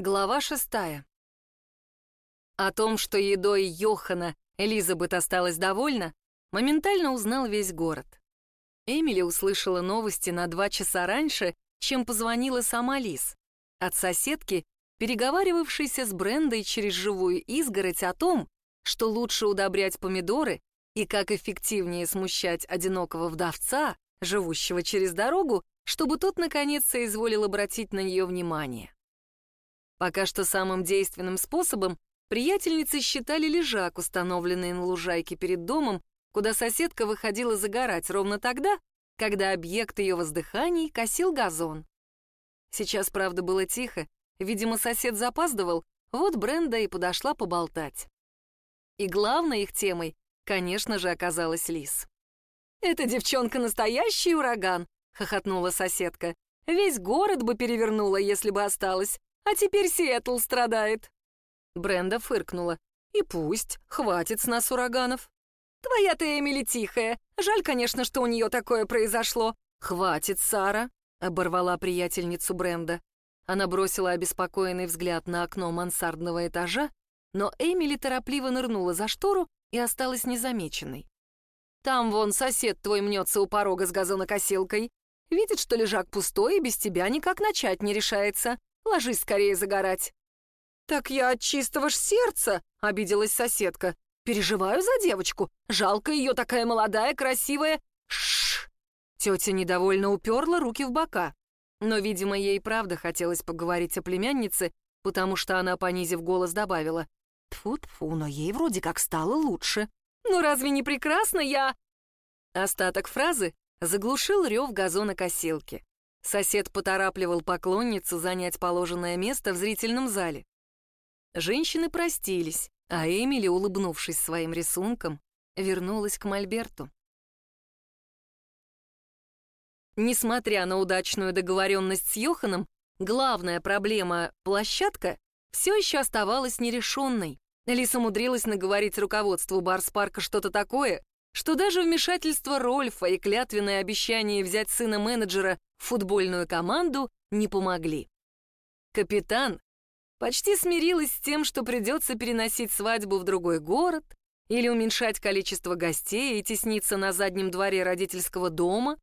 Глава шестая. О том, что едой Йохана Элизабет осталась довольна, моментально узнал весь город. Эмили услышала новости на два часа раньше, чем позвонила сама Лиз. От соседки, переговаривавшейся с Брендой через живую изгородь о том, что лучше удобрять помидоры и как эффективнее смущать одинокого вдовца, живущего через дорогу, чтобы тот наконец соизволил обратить на нее внимание. Пока что самым действенным способом приятельницы считали лежак, установленный на лужайке перед домом, куда соседка выходила загорать ровно тогда, когда объект ее воздыханий косил газон. Сейчас, правда, было тихо, видимо, сосед запаздывал, вот Бренда и подошла поболтать. И главной их темой, конечно же, оказалась Лис. «Эта девчонка настоящий ураган», — хохотнула соседка. «Весь город бы перевернула, если бы осталась. А теперь Сиэтл страдает». Бренда фыркнула. «И пусть, хватит с нас ураганов». «Твоя-то Эмили тихая. Жаль, конечно, что у нее такое произошло». «Хватит, Сара», — оборвала приятельницу Бренда. Она бросила обеспокоенный взгляд на окно мансардного этажа, но Эмили торопливо нырнула за штору и осталась незамеченной. «Там вон сосед твой мнется у порога с газонокосилкой. Видит, что лежак пустой и без тебя никак начать не решается. Ложись скорее загорать». «Так я от чистого ж сердца», — обиделась соседка. «Переживаю за девочку. Жалко ее такая молодая, красивая». Шш! Тетя недовольно уперла руки в бока. Но, видимо, ей правда хотелось поговорить о племяннице, потому что она, понизив голос, добавила. Тфу-тфу, но ей вроде как стало лучше. «Ну разве не прекрасно я...» Остаток фразы заглушил рев газонокосилки. Сосед поторапливал поклонницу занять положенное место в зрительном зале. Женщины простились, а Эмили, улыбнувшись своим рисунком, вернулась к Мольберту. Несмотря на удачную договоренность с Йоханом, главная проблема — площадка — все еще оставалась нерешенной. Лис умудрилась наговорить руководству Барс-парка что-то такое, что даже вмешательство Рольфа и клятвенное обещание взять сына менеджера футбольную команду не помогли. Капитан почти смирилась с тем, что придется переносить свадьбу в другой город или уменьшать количество гостей и тесниться на заднем дворе родительского дома,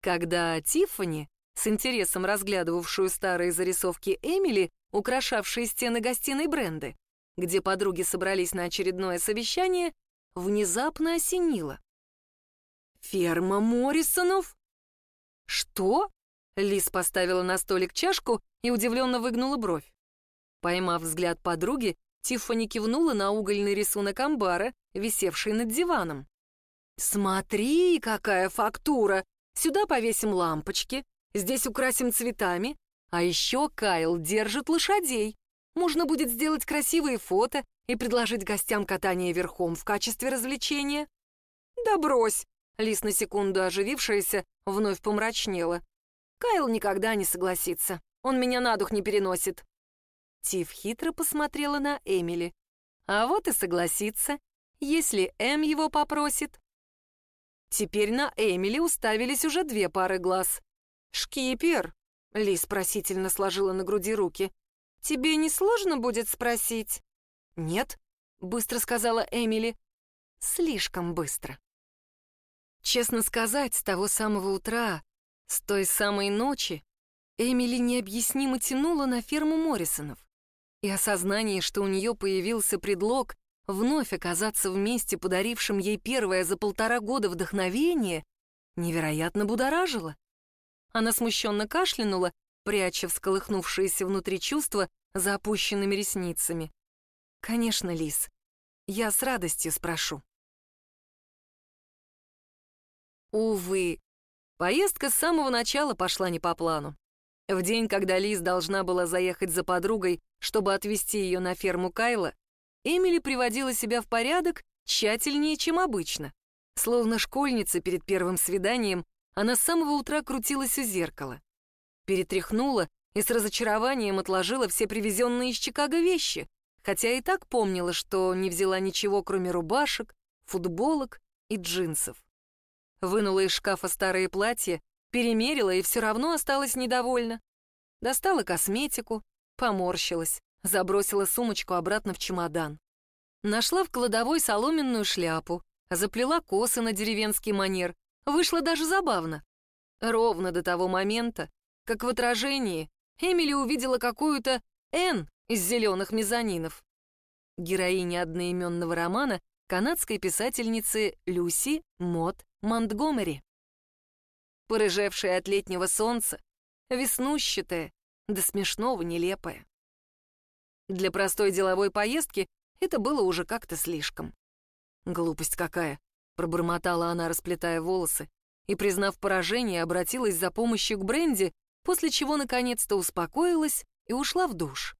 когда Тиффани, с интересом разглядывавшую старые зарисовки Эмили, украшавшие стены гостиной Бренды, где подруги собрались на очередное совещание, внезапно осенило. «Ферма Моррисонов?» «Что?» Лис поставила на столик чашку и удивленно выгнула бровь. Поймав взгляд подруги, Тиффани кивнула на угольный рисунок амбара, висевший над диваном. «Смотри, какая фактура! Сюда повесим лампочки, здесь украсим цветами, а еще Кайл держит лошадей. Можно будет сделать красивые фото и предложить гостям катание верхом в качестве развлечения». «Да брось!» Лис на секунду оживившаяся вновь помрачнела. «Кайл никогда не согласится. Он меня на дух не переносит». Тиф хитро посмотрела на Эмили. «А вот и согласится, если Эм его попросит». Теперь на Эмили уставились уже две пары глаз. «Шкипер!» — Лис просительно сложила на груди руки. «Тебе не сложно будет спросить?» «Нет», — быстро сказала Эмили. «Слишком быстро». Честно сказать, с того самого утра, с той самой ночи, Эмили необъяснимо тянула на ферму Моррисонов. И осознание, что у нее появился предлог вновь оказаться вместе, подарившим ей первое за полтора года вдохновение, невероятно будоражило. Она смущенно кашлянула, пряча всколыхнувшиеся внутри чувства за опущенными ресницами. «Конечно, Лис, я с радостью спрошу». Увы, поездка с самого начала пошла не по плану. В день, когда Лиз должна была заехать за подругой, чтобы отвезти ее на ферму Кайла, Эмили приводила себя в порядок тщательнее, чем обычно. Словно школьница перед первым свиданием, она с самого утра крутилась у зеркала. Перетряхнула и с разочарованием отложила все привезенные из Чикаго вещи, хотя и так помнила, что не взяла ничего, кроме рубашек, футболок и джинсов. Вынула из шкафа старые платья, перемерила и все равно осталась недовольна. Достала косметику, Поморщилась, забросила сумочку обратно в чемодан. Нашла в кладовой соломенную шляпу, заплела косы на деревенский манер. Вышло даже забавно. Ровно до того момента, как в отражении Эмили увидела какую-то «Н» из зеленых мезонинов. Героиня одноименного романа канадской писательницы Люси Мот Монтгомери. Порыжевшая от летнего солнца, веснущатая, до смешного нелепая. Для простой деловой поездки это было уже как-то слишком. «Глупость какая!» — пробормотала она, расплетая волосы, и, признав поражение, обратилась за помощью к Бренди, после чего наконец-то успокоилась и ушла в душ.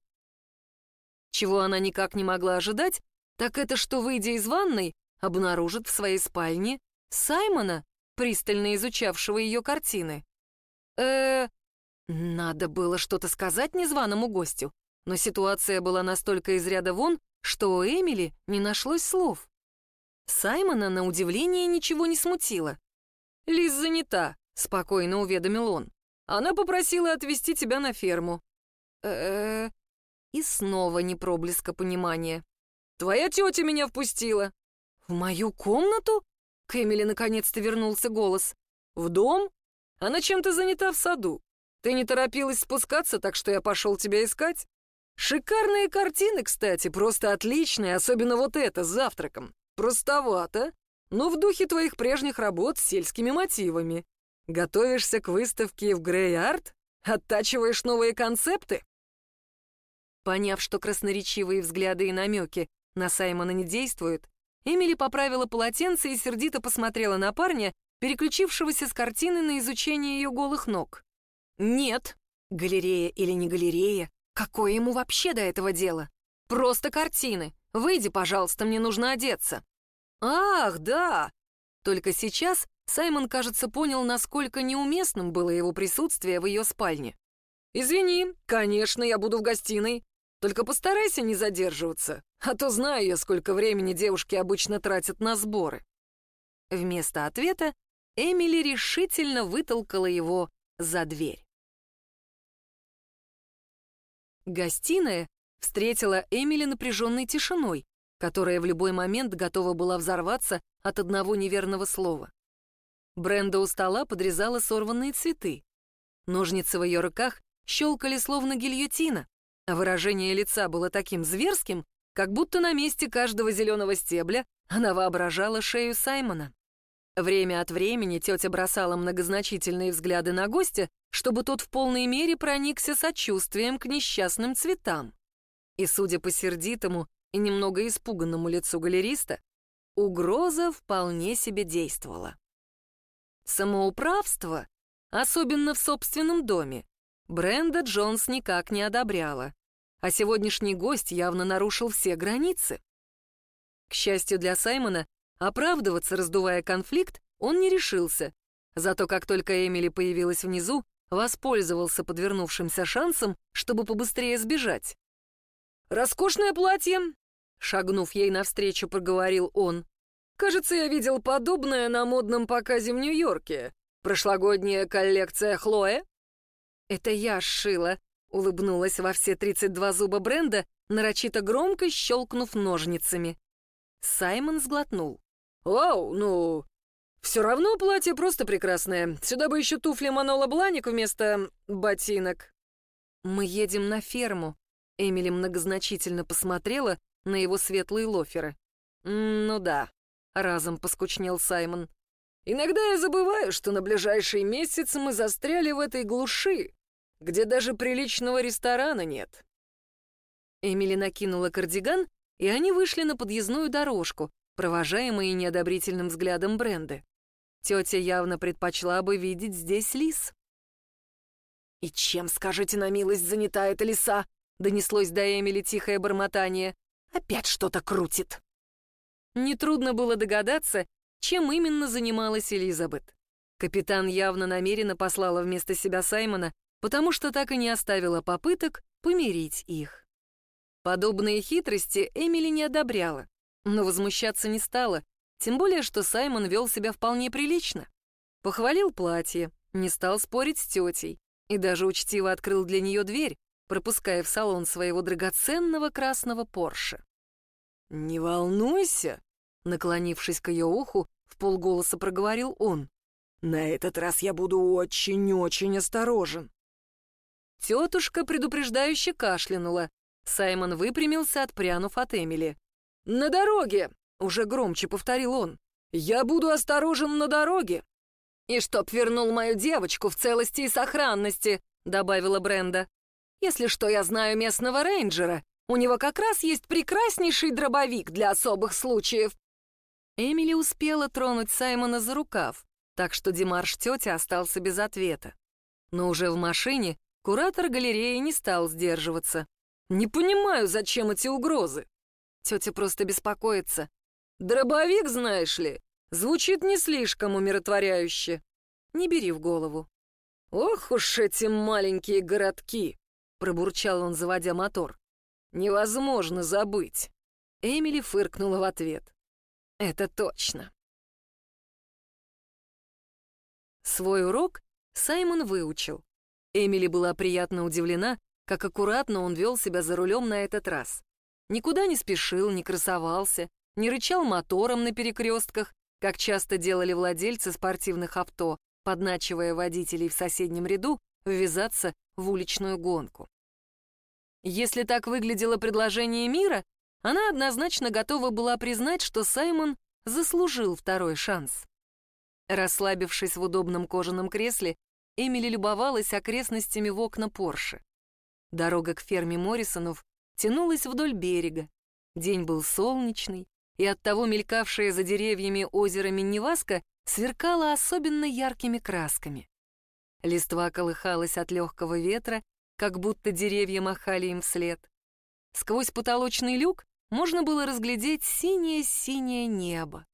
Чего она никак не могла ожидать, так это что, выйдя из ванной, обнаружит в своей спальне Саймона, пристально изучавшего ее картины. э Надо было что-то сказать незваному гостю, но ситуация была настолько из ряда вон, что у Эмили не нашлось слов. Саймона, на удивление, ничего не смутило. «Лиз занята», — спокойно уведомил он. «Она попросила отвезти тебя на ферму». э И снова не проблеска понимания. «Твоя тетя меня впустила». «В мою комнату?» К Эмили наконец-то вернулся голос. «В дом? Она чем-то занята в саду. Ты не торопилась спускаться, так что я пошел тебя искать. Шикарные картины, кстати, просто отличные, особенно вот это с завтраком. Простовато, но в духе твоих прежних работ с сельскими мотивами. Готовишься к выставке в Грей-Арт? Оттачиваешь новые концепты?» Поняв, что красноречивые взгляды и намеки на Саймона не действуют, Эмили поправила полотенце и сердито посмотрела на парня, переключившегося с картины на изучение ее голых ног. «Нет, галерея или не галерея, какое ему вообще до этого дело? Просто картины. Выйди, пожалуйста, мне нужно одеться». «Ах, да!» Только сейчас Саймон, кажется, понял, насколько неуместным было его присутствие в ее спальне. «Извини, конечно, я буду в гостиной. Только постарайся не задерживаться, а то знаю я, сколько времени девушки обычно тратят на сборы». Вместо ответа Эмили решительно вытолкала его за дверь. Гостиная встретила Эмили напряженной тишиной, которая в любой момент готова была взорваться от одного неверного слова. Бренда у стола подрезала сорванные цветы. Ножницы в ее руках щелкали словно гильотина, а выражение лица было таким зверским, как будто на месте каждого зеленого стебля она воображала шею Саймона. Время от времени тетя бросала многозначительные взгляды на гостя, чтобы тот в полной мере проникся сочувствием к несчастным цветам. И, судя по сердитому и немного испуганному лицу галериста, угроза вполне себе действовала. Самоуправство, особенно в собственном доме, Бренда Джонс никак не одобряла, а сегодняшний гость явно нарушил все границы. К счастью для Саймона, оправдываться, раздувая конфликт, он не решился, зато как только Эмили появилась внизу, воспользовался подвернувшимся шансом, чтобы побыстрее сбежать. «Роскошное платье!» — шагнув ей навстречу, проговорил он. «Кажется, я видел подобное на модном показе в Нью-Йорке. Прошлогодняя коллекция Хлоэ?» «Это я сшила», — улыбнулась во все 32 зуба бренда, нарочито громко щелкнув ножницами. Саймон сглотнул. «Вау, ну, все равно платье просто прекрасное. Сюда бы еще туфли Манола Бланик вместо ботинок». «Мы едем на ферму», — Эмили многозначительно посмотрела на его светлые лоферы. «Ну да», — разом поскучнел Саймон. Иногда я забываю, что на ближайший месяц мы застряли в этой глуши, где даже приличного ресторана нет. Эмили накинула кардиган, и они вышли на подъездную дорожку, провожаемые неодобрительным взглядом Бренды. Тетя явно предпочла бы видеть здесь лис. «И чем, скажите на милость, занята эта лиса?» — донеслось до Эмили тихое бормотание. «Опять что-то крутит». Нетрудно было догадаться, чем именно занималась Элизабет. Капитан явно намеренно послала вместо себя Саймона, потому что так и не оставила попыток помирить их. Подобные хитрости Эмили не одобряла, но возмущаться не стала, тем более, что Саймон вел себя вполне прилично. Похвалил платье, не стал спорить с тетей и даже учтиво открыл для нее дверь, пропуская в салон своего драгоценного красного Порше. «Не волнуйся», — наклонившись к ее уху, в полголоса проговорил он. «На этот раз я буду очень-очень осторожен». Тетушка предупреждающе кашлянула. Саймон выпрямился, отпрянув от Эмили. «На дороге!» — уже громче повторил он. «Я буду осторожен на дороге!» «И чтоб вернул мою девочку в целости и сохранности», — добавила Бренда. «Если что, я знаю местного рейнджера. У него как раз есть прекраснейший дробовик для особых случаев». Эмили успела тронуть Саймона за рукав, так что Димарш тетя остался без ответа. Но уже в машине куратор галереи не стал сдерживаться. «Не понимаю, зачем эти угрозы?» Тетя просто беспокоится. «Дробовик, знаешь ли, звучит не слишком умиротворяюще. Не бери в голову». «Ох уж эти маленькие городки!» — пробурчал он, заводя мотор. «Невозможно забыть». Эмили фыркнула в ответ. «Это точно». Свой урок Саймон выучил. Эмили была приятно удивлена, как аккуратно он вел себя за рулем на этот раз. Никуда не спешил, не красовался, не рычал мотором на перекрестках, как часто делали владельцы спортивных авто, подначивая водителей в соседнем ряду ввязаться в уличную гонку. Если так выглядело предложение мира, она однозначно готова была признать, что Саймон заслужил второй шанс. Расслабившись в удобном кожаном кресле, Эмили любовалась окрестностями в окна Порше. Дорога к ферме Моррисонов тянулась вдоль берега. День был солнечный, и оттого мелькавшее за деревьями озеро Минневаска сверкало особенно яркими красками. Листва колыхалась от легкого ветра, как будто деревья махали им вслед. Сквозь потолочный люк можно было разглядеть синее-синее небо.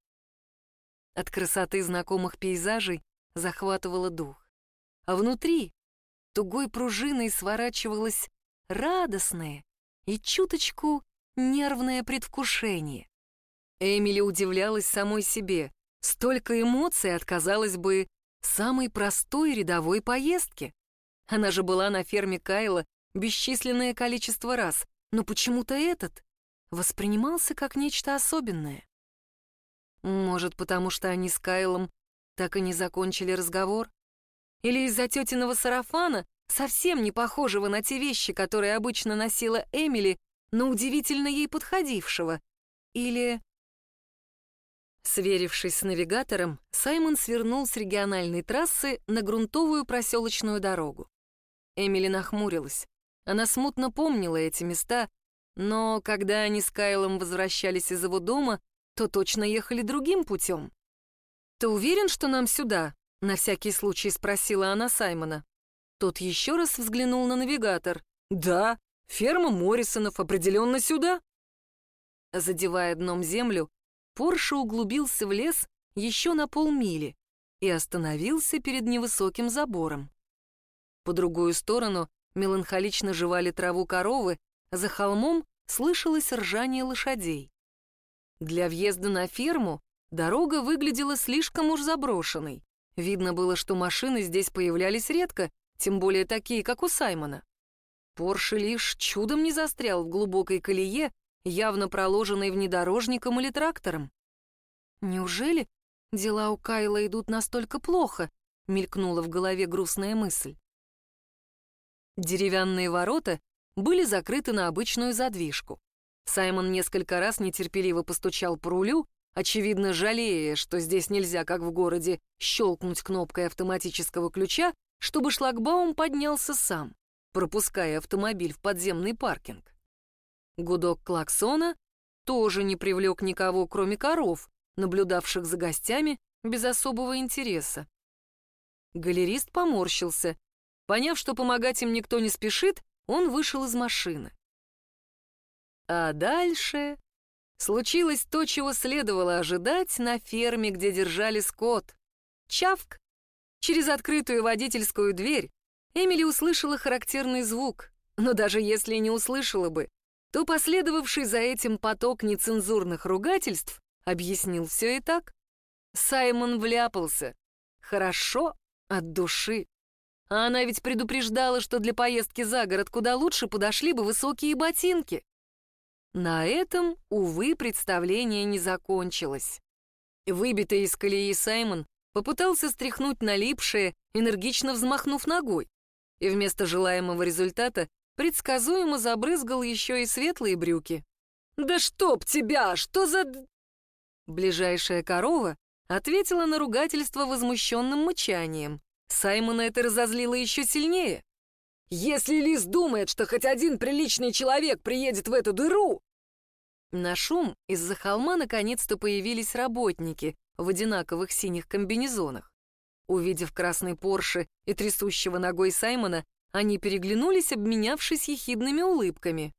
От красоты знакомых пейзажей захватывало дух. А внутри тугой пружиной сворачивалось радостное и чуточку нервное предвкушение. Эмили удивлялась самой себе. Столько эмоций отказалось бы, самой простой рядовой поездке. Она же была на ферме Кайла бесчисленное количество раз, но почему-то этот воспринимался как нечто особенное. Может, потому что они с Кайлом так и не закончили разговор? Или из-за тетиного сарафана, совсем не похожего на те вещи, которые обычно носила Эмили, но удивительно ей подходившего? Или... Сверившись с навигатором, Саймон свернул с региональной трассы на грунтовую проселочную дорогу. Эмили нахмурилась. Она смутно помнила эти места, но когда они с Кайлом возвращались из его дома, то точно ехали другим путем. «Ты уверен, что нам сюда?» — на всякий случай спросила она Саймона. Тот еще раз взглянул на навигатор. «Да, ферма Моррисонов определенно сюда». Задевая дном землю, Порше углубился в лес еще на полмили и остановился перед невысоким забором. По другую сторону меланхолично жевали траву коровы, за холмом слышалось ржание лошадей. Для въезда на ферму дорога выглядела слишком уж заброшенной. Видно было, что машины здесь появлялись редко, тем более такие, как у Саймона. Порше лишь чудом не застрял в глубокой колее, явно проложенной внедорожником или трактором. «Неужели дела у Кайла идут настолько плохо?» — мелькнула в голове грустная мысль. Деревянные ворота были закрыты на обычную задвижку. Саймон несколько раз нетерпеливо постучал по рулю, очевидно жалея, что здесь нельзя, как в городе, щелкнуть кнопкой автоматического ключа, чтобы шлагбаум поднялся сам, пропуская автомобиль в подземный паркинг. Гудок клаксона тоже не привлек никого, кроме коров, наблюдавших за гостями без особого интереса. Галерист поморщился. Поняв, что помогать им никто не спешит, он вышел из машины. А дальше случилось то, чего следовало ожидать на ферме, где держали скот. Чавк! Через открытую водительскую дверь Эмили услышала характерный звук, но даже если не услышала бы, то последовавший за этим поток нецензурных ругательств объяснил все и так. Саймон вляпался. Хорошо, от души. А она ведь предупреждала, что для поездки за город куда лучше подошли бы высокие ботинки. На этом, увы, представление не закончилось. Выбитый из колеи Саймон попытался стряхнуть налипшее, энергично взмахнув ногой, и вместо желаемого результата предсказуемо забрызгал еще и светлые брюки. «Да чтоб тебя! Что за...» Ближайшая корова ответила на ругательство возмущенным мычанием. Саймона это разозлило еще сильнее. «Если Лис думает, что хоть один приличный человек приедет в эту дыру...» На шум из-за холма наконец-то появились работники в одинаковых синих комбинезонах. Увидев красный Порше и трясущего ногой Саймона, они переглянулись, обменявшись ехидными улыбками.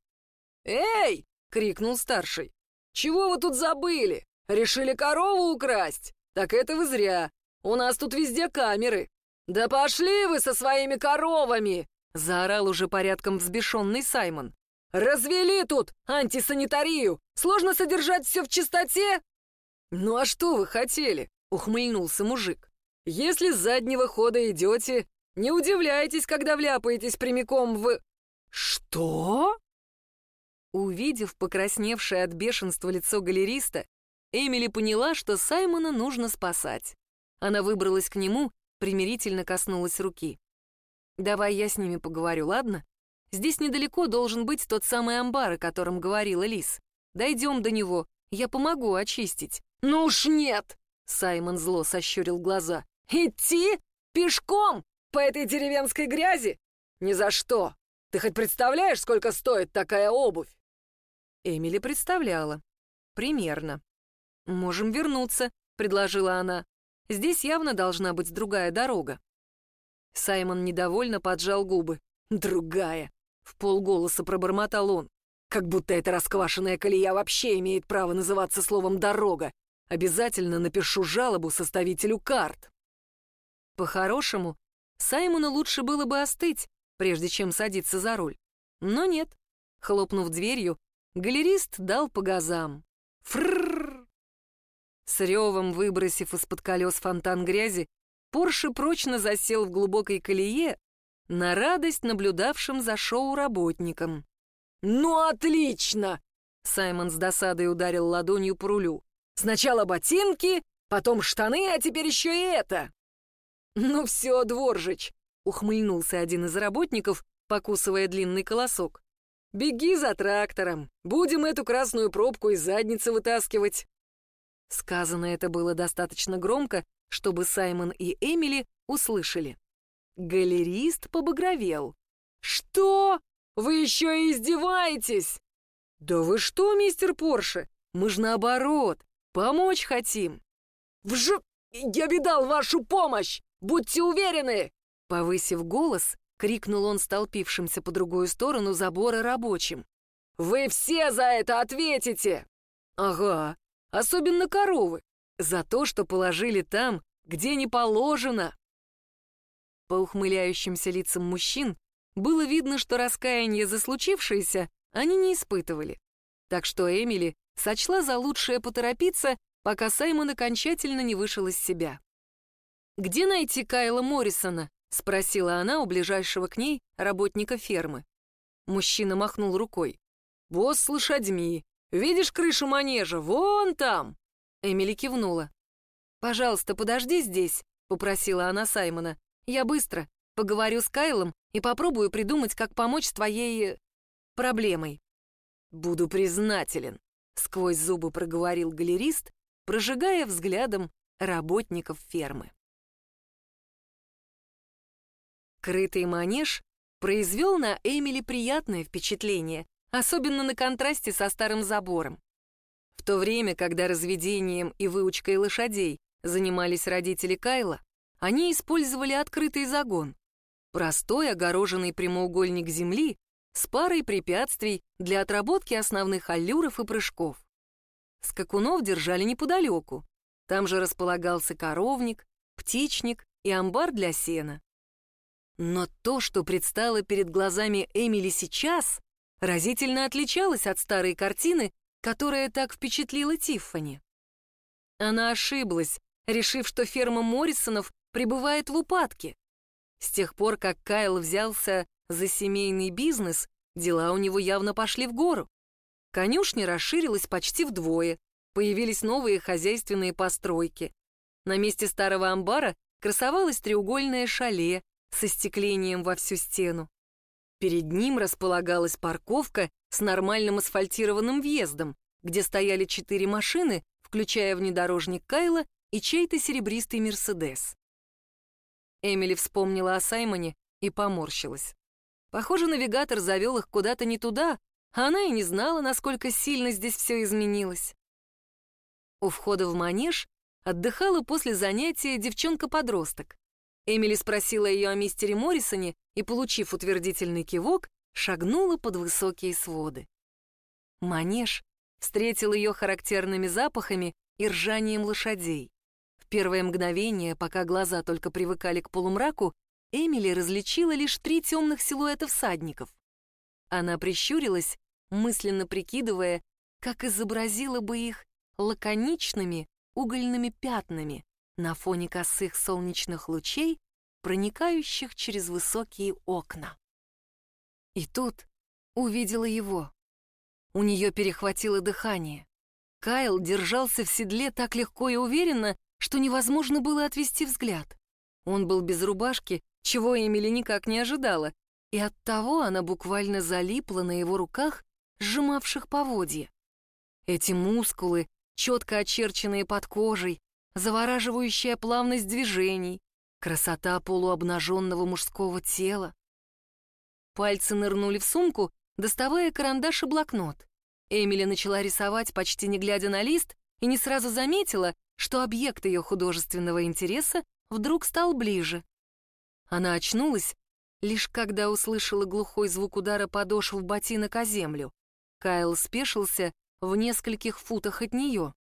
«Эй!» — крикнул старший. «Чего вы тут забыли? Решили корову украсть? Так это вы зря. У нас тут везде камеры. Да пошли вы со своими коровами!» — заорал уже порядком взбешенный Саймон. «Развели тут антисанитарию! Сложно содержать все в чистоте?» «Ну а что вы хотели?» — ухмыльнулся мужик. «Если с заднего хода идете, не удивляйтесь, когда вляпаетесь прямиком в...» «Что?» Увидев покрасневшее от бешенства лицо галериста, Эмили поняла, что Саймона нужно спасать. Она выбралась к нему, примирительно коснулась руки. «Давай я с ними поговорю, ладно? Здесь недалеко должен быть тот самый амбар, о котором говорила Лис. Дойдем до него, я помогу очистить». «Ну уж нет!» — Саймон зло сощурил глаза. «Идти? Пешком? По этой деревенской грязи? Ни за что! Ты хоть представляешь, сколько стоит такая обувь?» Эмили представляла. Примерно. «Можем вернуться», — предложила она. «Здесь явно должна быть другая дорога». Саймон недовольно поджал губы. «Другая!» — в полголоса пробормотал он. «Как будто эта расквашенная колея вообще имеет право называться словом «дорога». Обязательно напишу жалобу составителю карт». По-хорошему, Саймону лучше было бы остыть, прежде чем садиться за руль. Но нет. Хлопнув дверью, галерист дал по газам. Фрррр! С ревом выбросив из-под колес фонтан грязи, Порше прочно засел в глубокой колее, на радость наблюдавшим за шоу работникам. «Ну, отлично!» Саймон с досадой ударил ладонью по рулю. «Сначала ботинки, потом штаны, а теперь еще и это!» «Ну все, Дворжич!» — ухмыльнулся один из работников, покусывая длинный колосок. «Беги за трактором, будем эту красную пробку из задницы вытаскивать!» Сказано это было достаточно громко, чтобы Саймон и Эмили услышали. Галерист побагровел. «Что? Вы еще и издеваетесь?» «Да вы что, мистер Порше? Мы ж наоборот, помочь хотим». «Вж... Я видал вашу помощь! Будьте уверены!» Повысив голос, крикнул он столпившимся по другую сторону забора рабочим. «Вы все за это ответите!» «Ага, особенно коровы, за то, что положили там, где не положено. По ухмыляющимся лицам мужчин было видно, что раскаяние за случившееся они не испытывали. Так что Эмили сочла за лучшее поторопиться, пока Саймон окончательно не вышел из себя. «Где найти Кайла Моррисона?» — спросила она у ближайшего к ней работника фермы. Мужчина махнул рукой. «Босс с лошадьми. Видишь крышу манежа? Вон там!» Эмили кивнула. «Пожалуйста, подожди здесь», — попросила она Саймона. «Я быстро поговорю с Кайлом и попробую придумать, как помочь твоей... проблемой». «Буду признателен», — сквозь зубы проговорил галерист, прожигая взглядом работников фермы. Крытый манеж произвел на Эмили приятное впечатление, особенно на контрасте со старым забором. В то время, когда разведением и выучкой лошадей занимались родители Кайла, они использовали открытый загон. Простой огороженный прямоугольник земли с парой препятствий для отработки основных аллюров и прыжков. Скакунов держали неподалеку. Там же располагался коровник, птичник и амбар для сена. Но то, что предстало перед глазами Эмили сейчас, разительно отличалось от старой картины, которая так впечатлила Тиффани. Она ошиблась, решив, что ферма Моррисонов пребывает в упадке. С тех пор, как Кайл взялся за семейный бизнес, дела у него явно пошли в гору. Конюшня расширилась почти вдвое, появились новые хозяйственные постройки. На месте старого амбара красовалось треугольное шале со стеклением во всю стену. Перед ним располагалась парковка с нормальным асфальтированным въездом, где стояли четыре машины, включая внедорожник Кайла и чей-то серебристый Мерседес. Эмили вспомнила о Саймоне и поморщилась. Похоже, навигатор завел их куда-то не туда, а она и не знала, насколько сильно здесь все изменилось. У входа в манеж отдыхала после занятия девчонка-подросток. Эмили спросила ее о мистере Моррисоне и, получив утвердительный кивок, шагнула под высокие своды. Манеж встретил ее характерными запахами и ржанием лошадей. В первое мгновение, пока глаза только привыкали к полумраку, Эмили различила лишь три темных силуэта всадников. Она прищурилась, мысленно прикидывая, как изобразила бы их лаконичными угольными пятнами на фоне косых солнечных лучей, проникающих через высокие окна. И тут увидела его. У нее перехватило дыхание. Кайл держался в седле так легко и уверенно, что невозможно было отвести взгляд. Он был без рубашки, чего Эмили никак не ожидала, и оттого она буквально залипла на его руках, сжимавших поводья. Эти мускулы, четко очерченные под кожей, завораживающая плавность движений, красота полуобнаженного мужского тела. Пальцы нырнули в сумку, доставая карандаш и блокнот. Эмили начала рисовать, почти не глядя на лист, и не сразу заметила, что объект ее художественного интереса вдруг стал ближе. Она очнулась, лишь когда услышала глухой звук удара подошв ботинок о землю. Кайл спешился в нескольких футах от нее.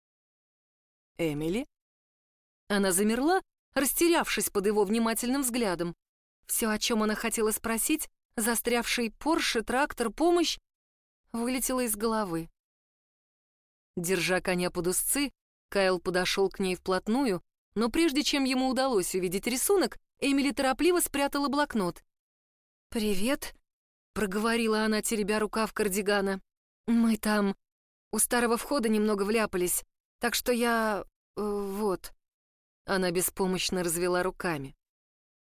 «Эмили?» Она замерла, растерявшись под его внимательным взглядом. Все, о чем она хотела спросить, застрявший Порше, трактор, помощь, вылетело из головы. Держа коня под узцы, Кайл подошел к ней вплотную, но прежде чем ему удалось увидеть рисунок, Эмили торопливо спрятала блокнот. «Привет», — проговорила она, теребя рукав кардигана. «Мы там у старого входа немного вляпались, так что я... Э, вот». Она беспомощно развела руками.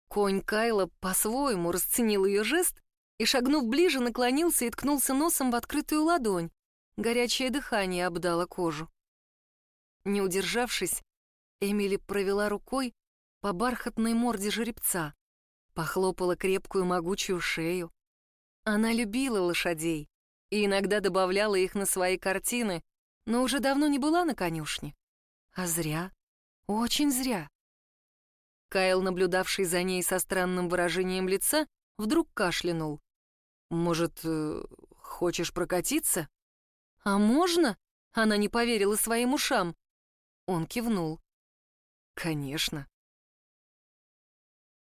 Конь Кайла по-своему расценил ее жест и, шагнув ближе, наклонился и ткнулся носом в открытую ладонь. Горячее дыхание обдало кожу. Не удержавшись, Эмили провела рукой по бархатной морде жеребца, похлопала крепкую могучую шею. Она любила лошадей и иногда добавляла их на свои картины, но уже давно не была на конюшне. А зря. Очень зря. Кайл, наблюдавший за ней со странным выражением лица, вдруг кашлянул. «Может, э, хочешь прокатиться?» «А можно?» — она не поверила своим ушам. Он кивнул. «Конечно».